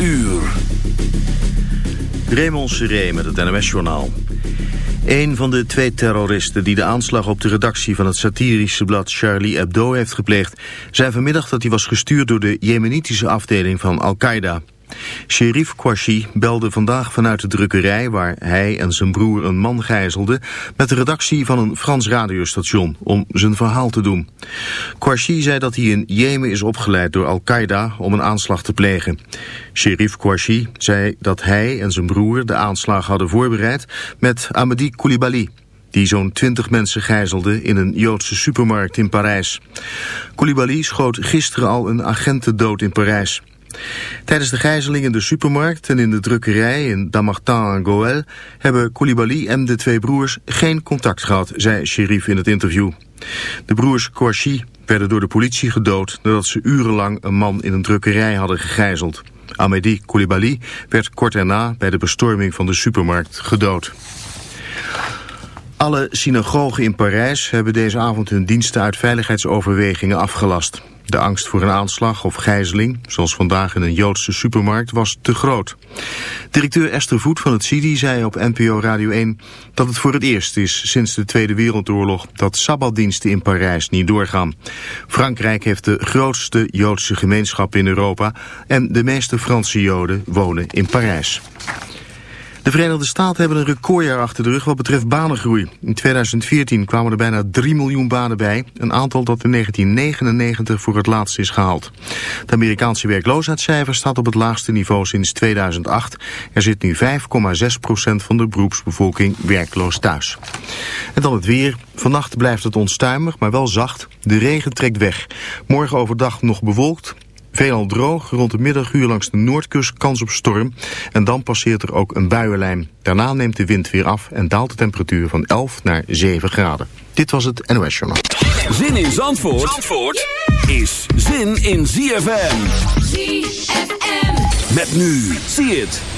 uur. Raymond Seré met het NMS-journaal. Een van de twee terroristen die de aanslag op de redactie van het satirische blad Charlie Hebdo heeft gepleegd... zei vanmiddag dat hij was gestuurd door de jemenitische afdeling van Al-Qaeda. Sherif Kouachi belde vandaag vanuit de drukkerij waar hij en zijn broer een man gijzelden met de redactie van een Frans radiostation om zijn verhaal te doen. Kouachi zei dat hij in Jemen is opgeleid door Al-Qaeda om een aanslag te plegen. Sherif Kouachi zei dat hij en zijn broer de aanslag hadden voorbereid met Amadi Koulibaly die zo'n twintig mensen gijzelde in een Joodse supermarkt in Parijs. Koulibaly schoot gisteren al een agenten dood in Parijs. Tijdens de gijzeling in de supermarkt en in de drukkerij in Damartin en Goël hebben Koulibaly en de twee broers geen contact gehad, zei Sherif in het interview. De broers Kouachi werden door de politie gedood nadat ze urenlang een man in een drukkerij hadden gegijzeld. Amédi Koulibaly werd kort erna bij de bestorming van de supermarkt gedood. Alle synagogen in Parijs hebben deze avond hun diensten uit veiligheidsoverwegingen afgelast. De angst voor een aanslag of gijzeling, zoals vandaag in een Joodse supermarkt, was te groot. Directeur Esther Voet van het CIDI zei op NPO Radio 1 dat het voor het eerst is sinds de Tweede Wereldoorlog dat sabbatdiensten in Parijs niet doorgaan. Frankrijk heeft de grootste Joodse gemeenschap in Europa en de meeste Franse Joden wonen in Parijs. De Verenigde Staten hebben een recordjaar achter de rug wat betreft banengroei. In 2014 kwamen er bijna 3 miljoen banen bij, een aantal dat in 1999 voor het laatst is gehaald. Het Amerikaanse werkloosheidscijfer staat op het laagste niveau sinds 2008. Er zit nu 5,6% van de beroepsbevolking werkloos thuis. En dan het weer. Vannacht blijft het onstuimig, maar wel zacht. De regen trekt weg. Morgen overdag nog bewolkt. Veelal droog, rond de middaguur langs de noordkust kans op storm. En dan passeert er ook een buienlijn. Daarna neemt de wind weer af en daalt de temperatuur van 11 naar 7 graden. Dit was het NOS Journal. Zin in Zandvoort, Zandvoort is zin in ZFM. ZFM. Met nu, zie het.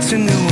to new.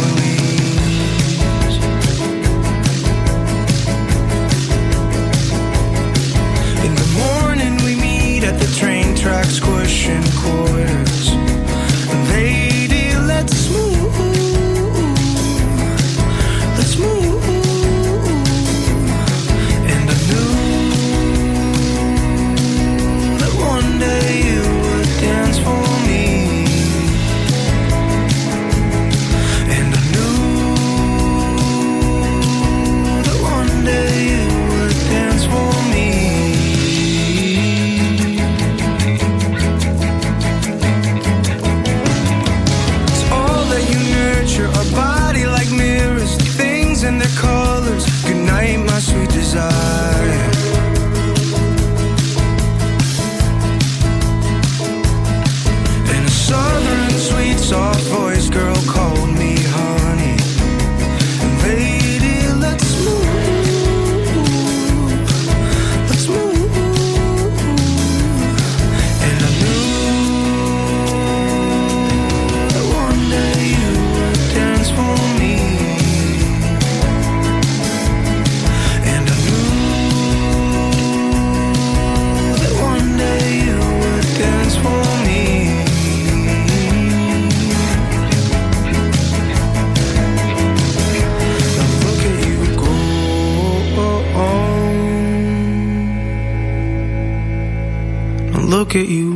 Look at you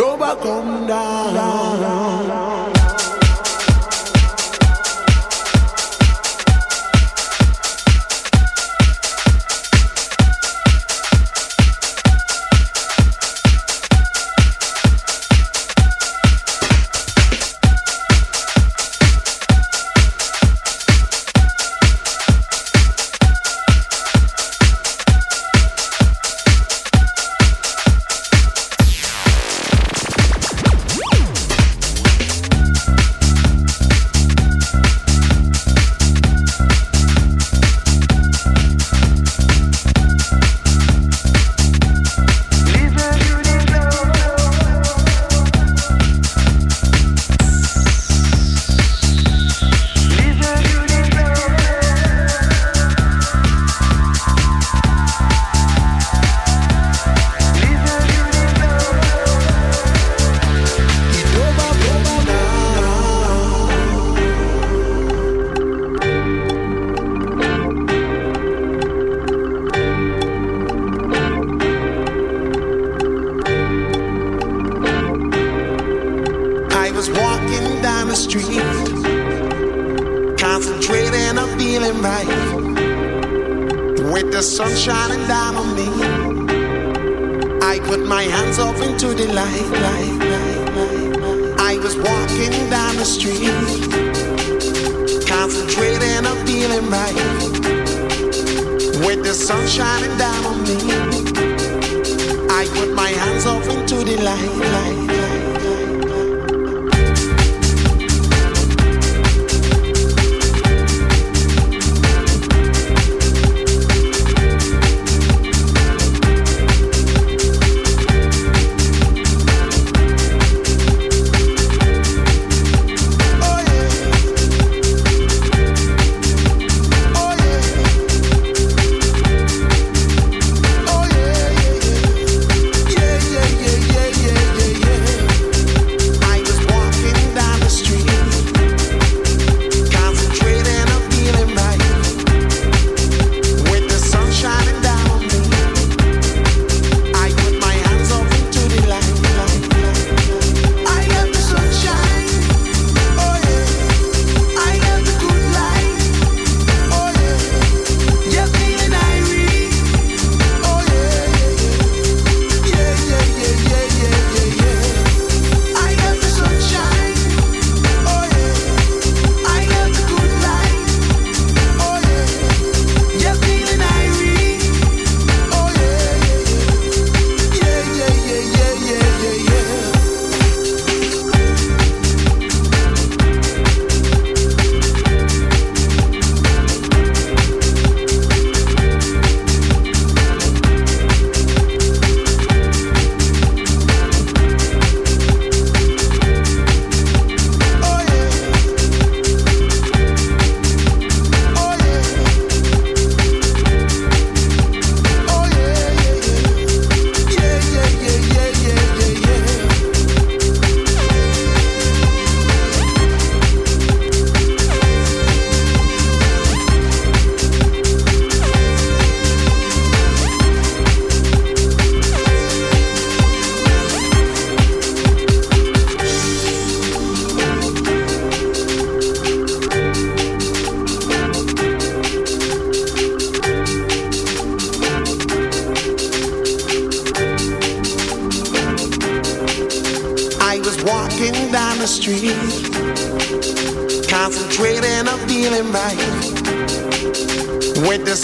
Don't come down.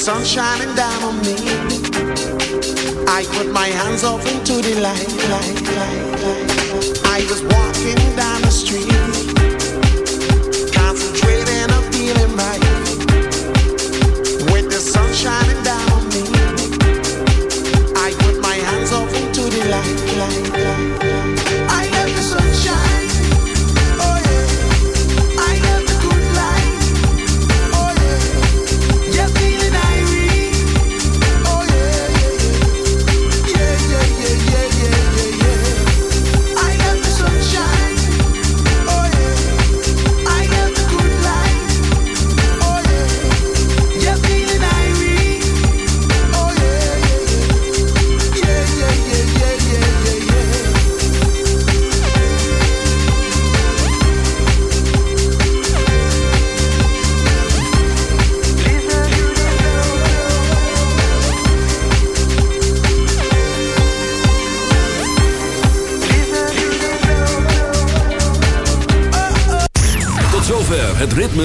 sun shining down on me. I put my hands off into the light, light, light, light. I was walking down the street.